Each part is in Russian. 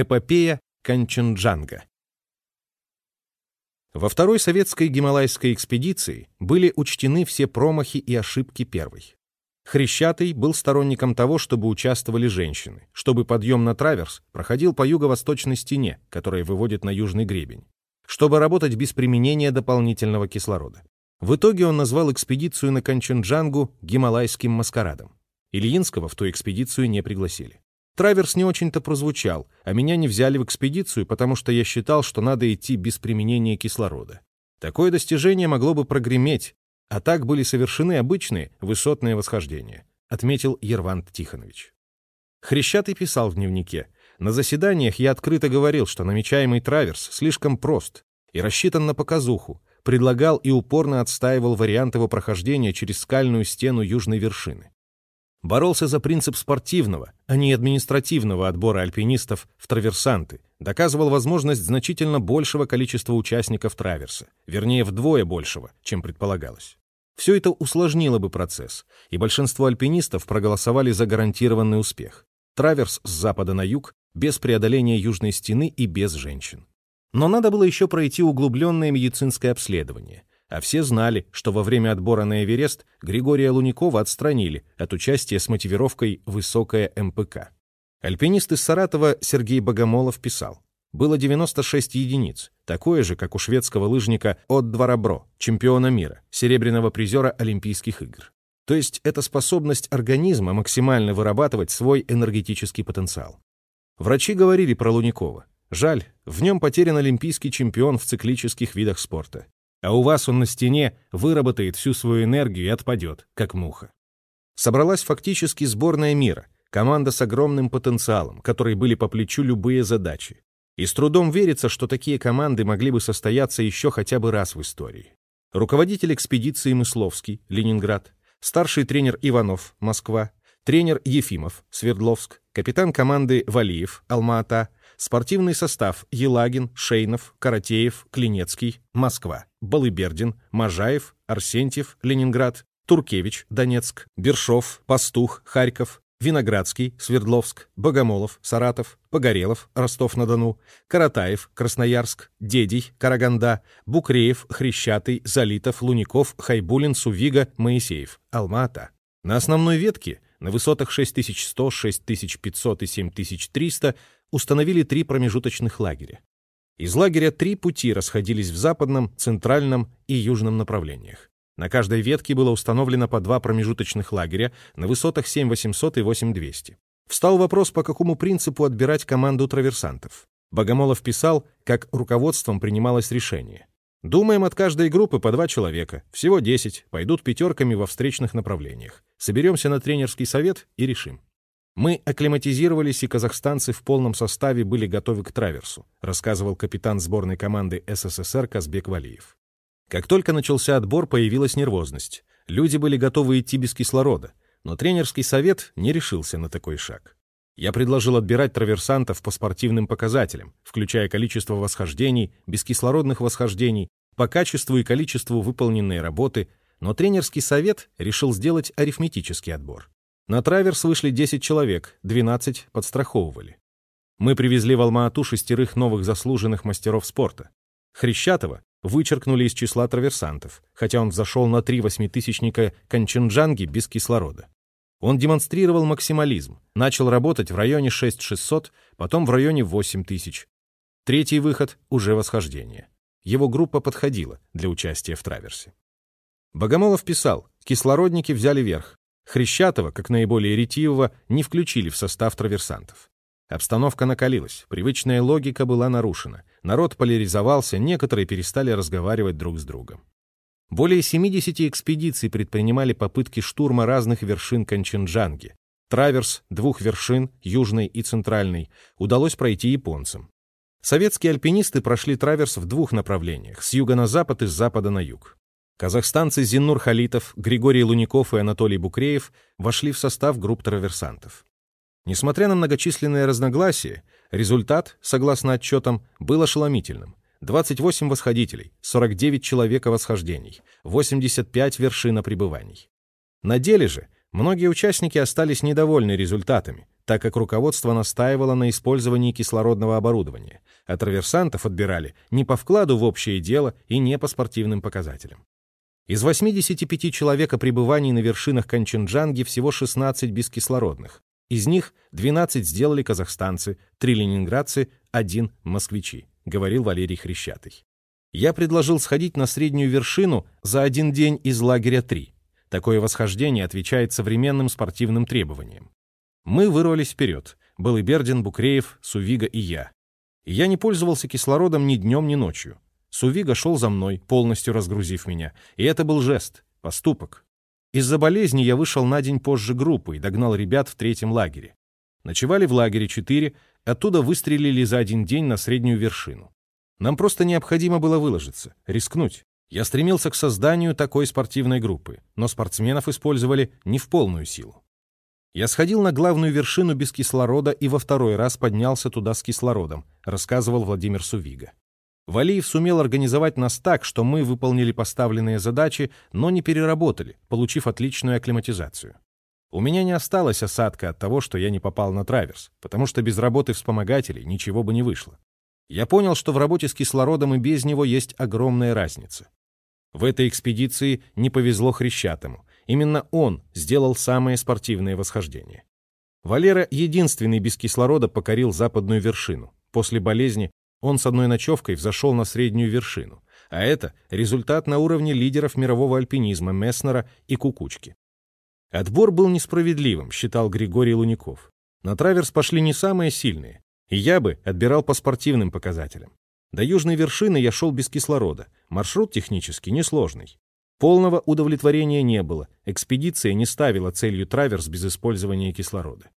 Эпопея Канченджанга Во второй советской гималайской экспедиции были учтены все промахи и ошибки первой. Хрещатый был сторонником того, чтобы участвовали женщины, чтобы подъем на траверс проходил по юго-восточной стене, которая выводит на южный гребень, чтобы работать без применения дополнительного кислорода. В итоге он назвал экспедицию на Канченджангу гималайским маскарадом. Ильинского в ту экспедицию не пригласили. Траверс не очень-то прозвучал, а меня не взяли в экспедицию, потому что я считал, что надо идти без применения кислорода. Такое достижение могло бы прогреметь, а так были совершены обычные высотные восхождения, отметил Ервант Тихонович. Хрещатый писал в дневнике, на заседаниях я открыто говорил, что намечаемый траверс слишком прост и рассчитан на показуху, предлагал и упорно отстаивал вариант его прохождения через скальную стену южной вершины боролся за принцип спортивного, а не административного отбора альпинистов в траверсанты, доказывал возможность значительно большего количества участников траверса, вернее вдвое большего, чем предполагалось. Все это усложнило бы процесс, и большинство альпинистов проголосовали за гарантированный успех. Траверс с запада на юг, без преодоления южной стены и без женщин. Но надо было еще пройти углубленное медицинское обследование, а все знали, что во время отбора на Эверест Григория Луникова отстранили от участия с мотивировкой «высокая МПК». Альпинист из Саратова Сергей Богомолов писал, было 96 единиц, такое же, как у шведского лыжника от Дворобро, чемпиона мира, серебряного призера Олимпийских игр. То есть это способность организма максимально вырабатывать свой энергетический потенциал. Врачи говорили про Луникова. Жаль, в нем потерян олимпийский чемпион в циклических видах спорта а у вас он на стене выработает всю свою энергию и отпадет, как муха. Собралась фактически сборная мира, команда с огромным потенциалом, которой были по плечу любые задачи. И с трудом верится, что такие команды могли бы состояться еще хотя бы раз в истории. Руководитель экспедиции Мысловский, Ленинград, старший тренер Иванов, Москва, тренер Ефимов, Свердловск, капитан команды Валиев, Алма-Ата, спортивный состав Елагин, Шейнов, Каратеев, Клинецкий, Москва. Балыбердин, Можаев, Арсентьев, Ленинград, Туркевич, Донецк, Бершов, Пастух, Харьков, Виноградский, Свердловск, Богомолов, Саратов, Погорелов, Ростов-на-Дону, Каратаев, Красноярск, Дедий, Караганда, Букреев, Хрещатый, Залитов, Луников, Хайбулин, Сувига, Моисеев, Алма-Ата. На основной ветке, на высотах 6100, 6500 и 7300, установили три промежуточных лагеря. Из лагеря три пути расходились в западном, центральном и южном направлениях. На каждой ветке было установлено по два промежуточных лагеря на высотах 7800 и 8200. Встал вопрос, по какому принципу отбирать команду траверсантов. Богомолов писал, как руководством принималось решение. «Думаем от каждой группы по два человека, всего 10, пойдут пятерками во встречных направлениях. Соберемся на тренерский совет и решим». Мы акклиматизировались, и казахстанцы в полном составе были готовы к траверсу, рассказывал капитан сборной команды СССР Казбек Валиев. Как только начался отбор, появилась нервозность. Люди были готовы идти без кислорода, но тренерский совет не решился на такой шаг. Я предложил отбирать траверсантов по спортивным показателям, включая количество восхождений, бескислородных восхождений, по качеству и количеству выполненной работы, но тренерский совет решил сделать арифметический отбор. На траверс вышли 10 человек, 12 подстраховывали. Мы привезли в Алма-Ату шестерых новых заслуженных мастеров спорта. Хрещатова вычеркнули из числа траверсантов, хотя он зашел на три восьмитысячника Канченджанги без кислорода. Он демонстрировал максимализм, начал работать в районе 6600, потом в районе 8000. Третий выход — уже восхождение. Его группа подходила для участия в траверсе. Богомолов писал, кислородники взяли верх, Хрещатова, как наиболее ретивого, не включили в состав траверсантов. Обстановка накалилась, привычная логика была нарушена, народ поляризовался, некоторые перестали разговаривать друг с другом. Более 70 экспедиций предпринимали попытки штурма разных вершин Канченджанги. Траверс двух вершин, южной и центральной, удалось пройти японцам. Советские альпинисты прошли траверс в двух направлениях, с юга на запад и с запада на юг. Казахстанцы Зиннур Халитов, Григорий Луников и Анатолий Букреев вошли в состав групп траверсантов. Несмотря на многочисленные разногласия, результат, согласно отчетам, был ошеломительным. 28 восходителей, 49 человека восхождений, 85 вершина пребываний. На деле же многие участники остались недовольны результатами, так как руководство настаивало на использовании кислородного оборудования, а траверсантов отбирали не по вкладу в общее дело и не по спортивным показателям. Из 85 человек о пребывании на вершинах Канченджанги всего 16 бескислородных. Из них 12 сделали казахстанцы, 3 ленинградцы, 1 москвичи, говорил Валерий Хрещатый. Я предложил сходить на среднюю вершину за один день из лагеря 3. Такое восхождение отвечает современным спортивным требованиям. Мы вырвались вперед. Был и Бердин, Букреев, Сувига и я. И я не пользовался кислородом ни днем, ни ночью. Сувига шел за мной, полностью разгрузив меня. И это был жест, поступок. Из-за болезни я вышел на день позже группы и догнал ребят в третьем лагере. Ночевали в лагере четыре, оттуда выстрелили за один день на среднюю вершину. Нам просто необходимо было выложиться, рискнуть. Я стремился к созданию такой спортивной группы, но спортсменов использовали не в полную силу. Я сходил на главную вершину без кислорода и во второй раз поднялся туда с кислородом, рассказывал Владимир Сувига. Валиев сумел организовать нас так, что мы выполнили поставленные задачи, но не переработали, получив отличную акклиматизацию. У меня не осталось осадка от того, что я не попал на траверс, потому что без работы вспомогателей ничего бы не вышло. Я понял, что в работе с кислородом и без него есть огромная разница. В этой экспедиции не повезло Хрещатому. Именно он сделал самое спортивное восхождение. Валера единственный без кислорода покорил западную вершину. После болезни он с одной ночевкой взошел на среднюю вершину, а это результат на уровне лидеров мирового альпинизма Месснера и Кукучки. Отбор был несправедливым, считал Григорий Луников. На траверс пошли не самые сильные, и я бы отбирал по спортивным показателям. До южной вершины я шел без кислорода, маршрут технически несложный. Полного удовлетворения не было, экспедиция не ставила целью траверс без использования кислорода.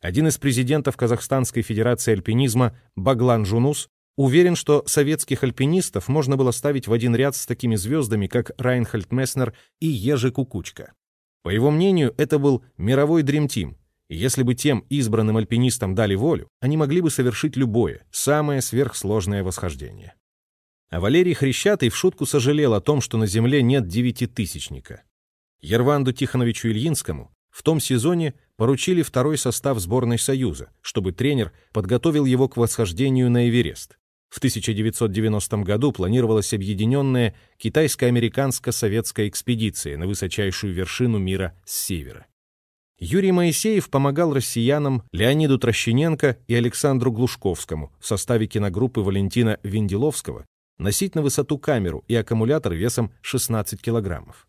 Один из президентов Казахстанской Федерации альпинизма Баглан Жунус Уверен, что советских альпинистов можно было ставить в один ряд с такими звездами, как Райнхальд Месснер и Ежи Кукучка. По его мнению, это был мировой дримтим, и если бы тем избранным альпинистам дали волю, они могли бы совершить любое, самое сверхсложное восхождение. А Валерий Хрещатый в шутку сожалел о том, что на Земле нет девятитысячника. Ерванду Тихоновичу Ильинскому в том сезоне поручили второй состав сборной Союза, чтобы тренер подготовил его к восхождению на Эверест. В 1990 году планировалась объединенная китайско-американско-советская экспедиция на высочайшую вершину мира с севера. Юрий Моисеев помогал россиянам Леониду Трощененко и Александру Глушковскому в составе киногруппы Валентина Венделовского носить на высоту камеру и аккумулятор весом 16 килограммов.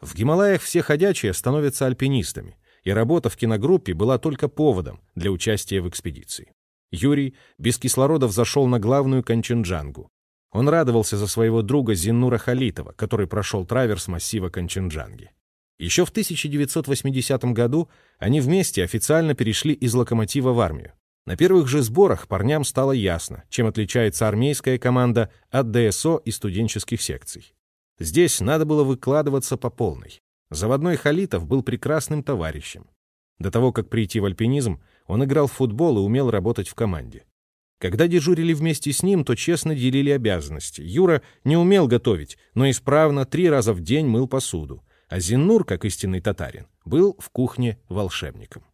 В Гималаях все ходячие становятся альпинистами, и работа в киногруппе была только поводом для участия в экспедиции. Юрий без кислорода взошел на главную Канченджангу. Он радовался за своего друга Зиннура Халитова, который прошел траверс массива Канченджанги. Еще в 1980 году они вместе официально перешли из локомотива в армию. На первых же сборах парням стало ясно, чем отличается армейская команда от ДСО и студенческих секций. Здесь надо было выкладываться по полной. Заводной Халитов был прекрасным товарищем. До того, как прийти в альпинизм, он играл в футбол и умел работать в команде. Когда дежурили вместе с ним, то честно делили обязанности. Юра не умел готовить, но исправно три раза в день мыл посуду. А Зиннур, как истинный татарин, был в кухне волшебником.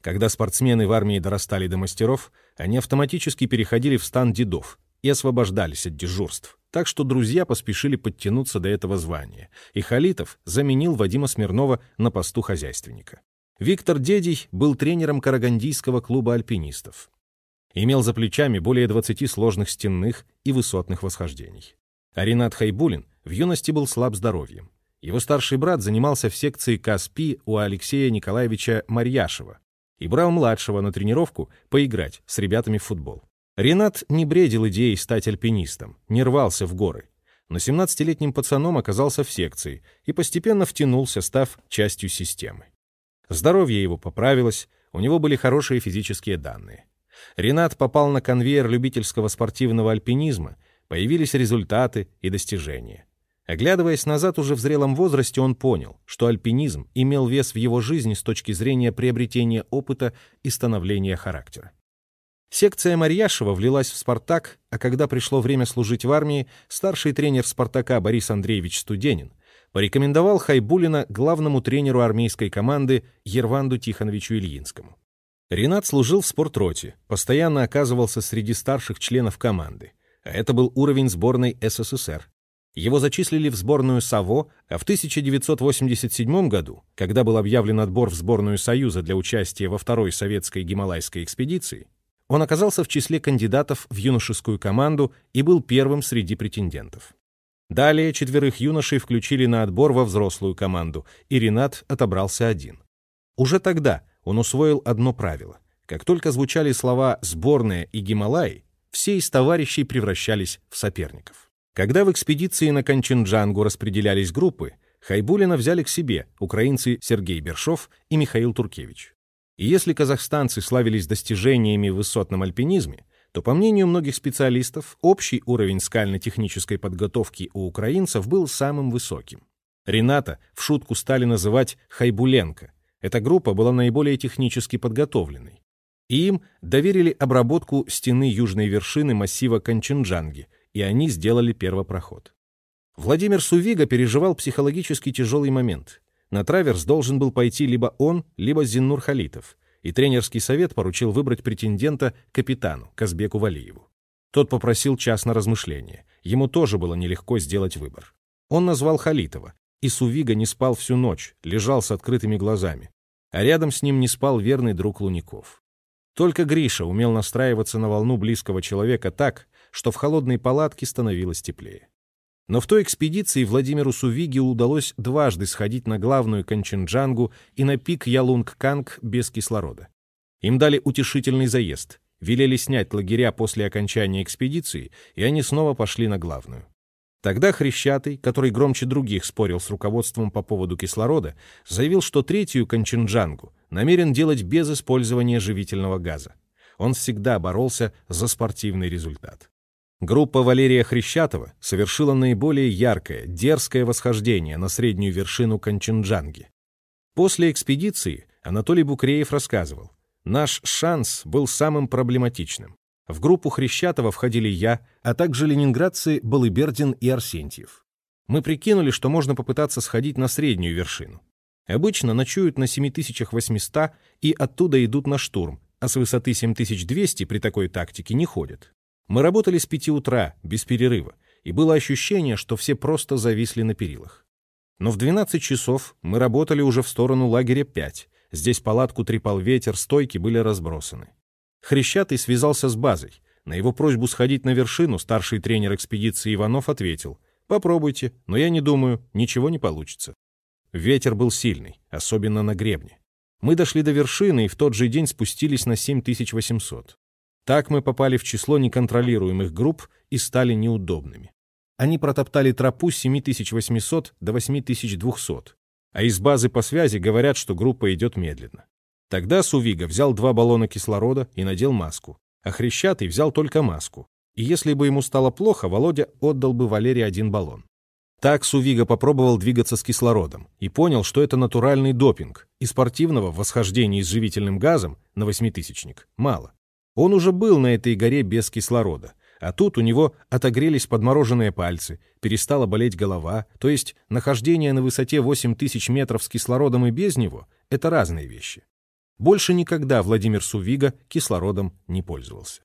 Когда спортсмены в армии дорастали до мастеров, они автоматически переходили в стан дедов и освобождались от дежурств. Так что друзья поспешили подтянуться до этого звания, и Халитов заменил Вадима Смирнова на посту хозяйственника. Виктор Дедий был тренером Карагандийского клуба альпинистов. Имел за плечами более 20 сложных стенных и высотных восхождений. А Ренат Хайбулин в юности был слаб здоровьем. Его старший брат занимался в секции КАСПИ у Алексея Николаевича Марьяшева и брал младшего на тренировку поиграть с ребятами в футбол. Ренат не бредил идеей стать альпинистом, не рвался в горы. Но 17-летним пацаном оказался в секции и постепенно втянулся, став частью системы. Здоровье его поправилось, у него были хорошие физические данные. Ренат попал на конвейер любительского спортивного альпинизма, появились результаты и достижения. Оглядываясь назад уже в зрелом возрасте, он понял, что альпинизм имел вес в его жизни с точки зрения приобретения опыта и становления характера. Секция Марьяшева влилась в «Спартак», а когда пришло время служить в армии, старший тренер «Спартака» Борис Андреевич Студенин порекомендовал Хайбулина главному тренеру армейской команды Ерванду Тихоновичу Ильинскому. Ренат служил в спортроте, постоянно оказывался среди старших членов команды. А это был уровень сборной СССР. Его зачислили в сборную САВО, а в 1987 году, когда был объявлен отбор в сборную Союза для участия во второй советской гималайской экспедиции, он оказался в числе кандидатов в юношескую команду и был первым среди претендентов. Далее четверых юношей включили на отбор во взрослую команду, и Ренат отобрался один. Уже тогда он усвоил одно правило. Как только звучали слова «сборная» и «Гималай», все из товарищей превращались в соперников. Когда в экспедиции на Канченджангу распределялись группы, Хайбулина взяли к себе украинцы Сергей Бершов и Михаил Туркевич. И если казахстанцы славились достижениями в высотном альпинизме, то, по мнению многих специалистов, общий уровень скально-технической подготовки у украинцев был самым высоким. Рената в шутку стали называть «Хайбуленко». Эта группа была наиболее технически подготовленной. И им доверили обработку стены южной вершины массива Канченджанги – и они сделали первопроход. Владимир Сувига переживал психологически тяжелый момент. На траверс должен был пойти либо он, либо Зиннур Халитов, и тренерский совет поручил выбрать претендента капитану Казбеку Валиеву. Тот попросил час на размышление. Ему тоже было нелегко сделать выбор. Он назвал Халитова, и Сувига не спал всю ночь, лежал с открытыми глазами. А рядом с ним не спал верный друг Луников. Только Гриша умел настраиваться на волну близкого человека так, что в холодной палатке становилось теплее. Но в той экспедиции Владимиру Сувиге удалось дважды сходить на главную Канченджангу и на пик Ялунг-Канг без кислорода. Им дали утешительный заезд, велели снять лагеря после окончания экспедиции, и они снова пошли на главную. Тогда Хрещатый, который громче других спорил с руководством по поводу кислорода, заявил, что третью Канченджангу намерен делать без использования живительного газа. Он всегда боролся за спортивный результат. Группа Валерия Хрещатова совершила наиболее яркое, дерзкое восхождение на среднюю вершину Канченджанги. После экспедиции Анатолий Букреев рассказывал, «Наш шанс был самым проблематичным. В группу Хрещатова входили я, а также ленинградцы Балыбердин и Арсентьев. Мы прикинули, что можно попытаться сходить на среднюю вершину. Обычно ночуют на 7800 и оттуда идут на штурм, а с высоты 7200 при такой тактике не ходят. Мы работали с пяти утра, без перерыва, и было ощущение, что все просто зависли на перилах. Но в 12 часов мы работали уже в сторону лагеря 5. Здесь палатку трепал ветер, стойки были разбросаны. Хрещатый связался с базой. На его просьбу сходить на вершину старший тренер экспедиции Иванов ответил, «Попробуйте, но я не думаю, ничего не получится». Ветер был сильный, особенно на гребне. Мы дошли до вершины и в тот же день спустились на 7800. Так мы попали в число неконтролируемых групп и стали неудобными. Они протоптали тропу с 7800 до 8200, а из базы по связи говорят, что группа идет медленно. Тогда Сувига взял два баллона кислорода и надел маску, а Хрещатый взял только маску. И если бы ему стало плохо, Володя отдал бы Валерии один баллон. Так Сувига попробовал двигаться с кислородом и понял, что это натуральный допинг, и спортивного в восхождении с живительным газом на восьмитысячник мало. Он уже был на этой горе без кислорода, а тут у него отогрелись подмороженные пальцы, перестала болеть голова, то есть нахождение на высоте 8000 метров с кислородом и без него — это разные вещи. Больше никогда Владимир Сувига кислородом не пользовался.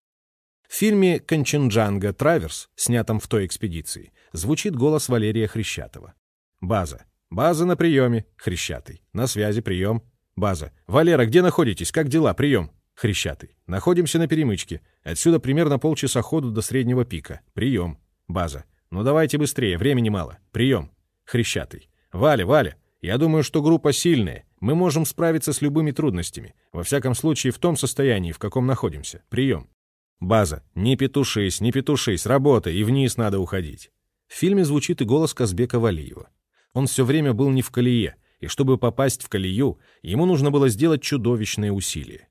В фильме «Конченджанга Траверс», снятом в той экспедиции, звучит голос Валерия Хрещатова. «База. База на приеме. Хрещатый. На связи. Прием. База. Валера, где находитесь? Как дела? Прием. Хрещатый. Находимся на перемычке. Отсюда примерно полчаса ходу до среднего пика. Прием. База. Ну давайте быстрее, времени мало. Прием. Хрещатый. Валя, Валя, я думаю, что группа сильная. Мы можем справиться с любыми трудностями. Во всяком случае, в том состоянии, в каком находимся. Прием. База. Не петушись, не петушись, работай, и вниз надо уходить. В фильме звучит и голос Казбека Валиева. Он все время был не в колее, и чтобы попасть в колею, ему нужно было сделать чудовищные усилия.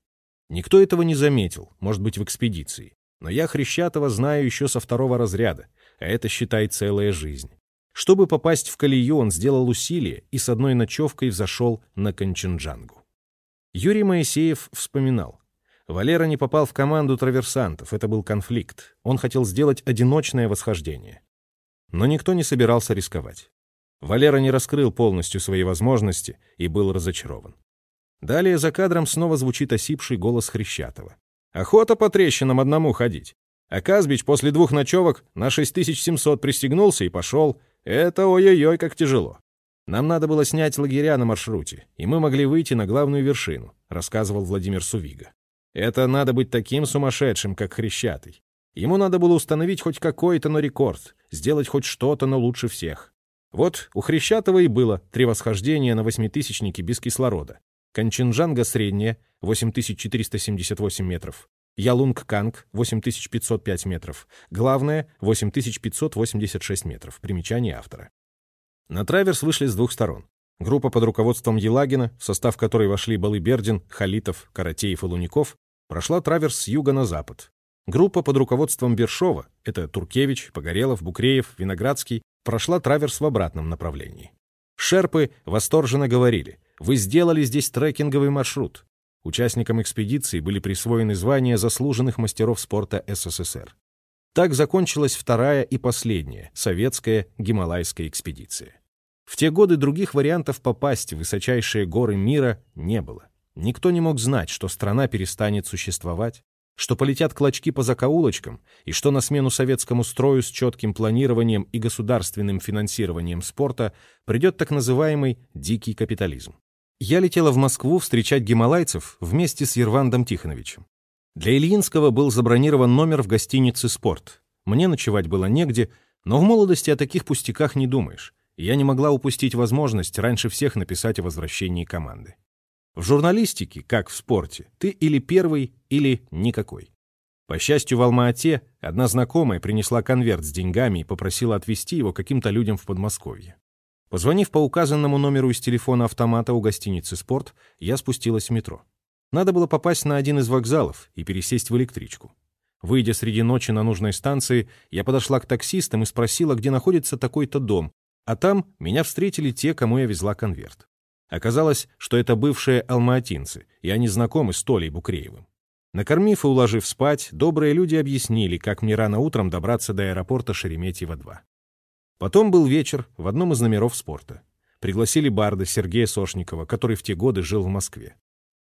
Никто этого не заметил, может быть, в экспедиции. Но я Хрещатова знаю еще со второго разряда, а это, считай, целая жизнь. Чтобы попасть в колею, он сделал усилие и с одной ночевкой взошел на Конченджангу. Юрий Моисеев вспоминал. Валера не попал в команду траверсантов, это был конфликт. Он хотел сделать одиночное восхождение. Но никто не собирался рисковать. Валера не раскрыл полностью свои возможности и был разочарован. Далее за кадром снова звучит осипший голос Хрящатова. «Охота по трещинам одному ходить. А Казбич после двух ночевок на 6700 пристегнулся и пошел. Это ой-ой-ой, как тяжело. Нам надо было снять лагеря на маршруте, и мы могли выйти на главную вершину», рассказывал Владимир Сувига. «Это надо быть таким сумасшедшим, как Хрящатый. Ему надо было установить хоть какой-то, но рекорд, сделать хоть что-то, но лучше всех. Вот у Хрящатого и было три восхождения на восьмитысячнике без кислорода. Канчинджанга средняя, 8478 метров. Ялунг-Канг, 8505 метров. Главная, 8586 метров. Примечание автора. На траверс вышли с двух сторон. Группа под руководством Елагина, в состав которой вошли Балыбердин, Халитов, Каратеев и Луников, прошла траверс с юга на запад. Группа под руководством Бершова, это Туркевич, Погорелов, Букреев, Виноградский, прошла траверс в обратном направлении. Шерпы восторженно говорили, вы сделали здесь трекинговый маршрут. Участникам экспедиции были присвоены звания заслуженных мастеров спорта СССР. Так закончилась вторая и последняя советская гималайская экспедиция. В те годы других вариантов попасть в высочайшие горы мира не было. Никто не мог знать, что страна перестанет существовать, что полетят клочки по закоулочкам, и что на смену советскому строю с четким планированием и государственным финансированием спорта придет так называемый «дикий капитализм». Я летела в Москву встречать гималайцев вместе с Ервандом Тихоновичем. Для Ильинского был забронирован номер в гостинице «Спорт». Мне ночевать было негде, но в молодости о таких пустяках не думаешь, и я не могла упустить возможность раньше всех написать о возвращении команды. В журналистике, как в спорте, ты или первый, или никакой. По счастью, в Алма-Ате одна знакомая принесла конверт с деньгами и попросила отвезти его каким-то людям в Подмосковье. Позвонив по указанному номеру из телефона автомата у гостиницы «Спорт», я спустилась в метро. Надо было попасть на один из вокзалов и пересесть в электричку. Выйдя среди ночи на нужной станции, я подошла к таксистам и спросила, где находится такой-то дом, а там меня встретили те, кому я везла конверт. Оказалось, что это бывшие алматинцы, и они знакомы с Толей Букреевым. Накормив и уложив спать, добрые люди объяснили, как мне рано утром добраться до аэропорта Шереметьево-2. Потом был вечер в одном из номеров спорта. Пригласили барда Сергея Сошникова, который в те годы жил в Москве.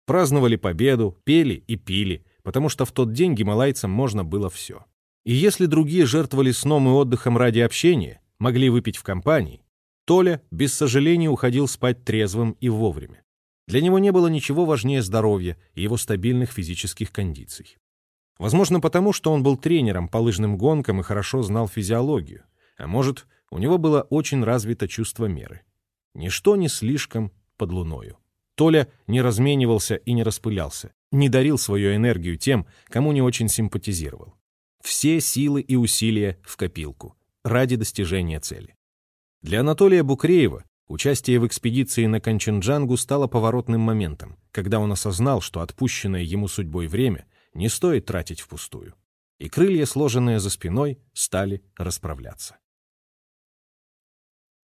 Праздновали победу, пели и пили, потому что в тот день гималайцам можно было все. И если другие жертвовали сном и отдыхом ради общения, могли выпить в компании, Толя без сожаления уходил спать трезвым и вовремя. Для него не было ничего важнее здоровья и его стабильных физических кондиций. Возможно, потому что он был тренером по лыжным гонкам и хорошо знал физиологию, а может, у него было очень развито чувство меры. Ничто не слишком под луною. Толя не разменивался и не распылялся, не дарил свою энергию тем, кому не очень симпатизировал. Все силы и усилия в копилку ради достижения цели. Для Анатолия Букреева участие в экспедиции на Канченджангу стало поворотным моментом, когда он осознал, что отпущенное ему судьбой время не стоит тратить впустую. И крылья, сложенные за спиной, стали расправляться.